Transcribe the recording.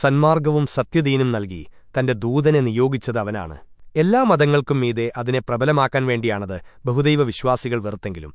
സന്മാർഗവും സത്യദീനും നൽകി തന്റെ ദൂതനെ നിയോഗിച്ചത് അവനാണ്. എല്ലാ മതങ്ങൾക്കും മീതെ അതിനെ പ്രബലമാക്കാൻ വേണ്ടിയാണത് ബഹുദൈവ വിശ്വാസികൾ വെറുത്തെങ്കിലും.